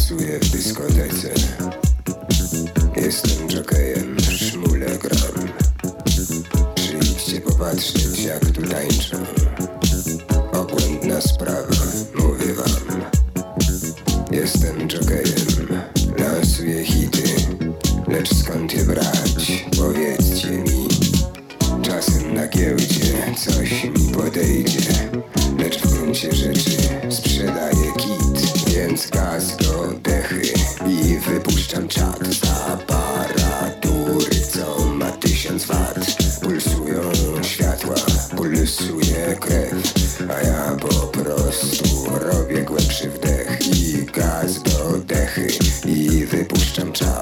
pracuję w dyskotece. Jestem jokejem, szmule gram. Przyjdźcie popatrzeć jak tu tańczą. Obłędna sprawa, mówię wam. Jestem jokejem, lansuję hity. Lecz skąd je brać? Powiedzcie mi. Czasem na giełdzie coś mi podejdzie Lecz w gruncie rzeczy sprzedaję Pulsują światła, pulsuje krew A ja po prostu robię głębszy wdech I gaz do dechy i wypuszczam czat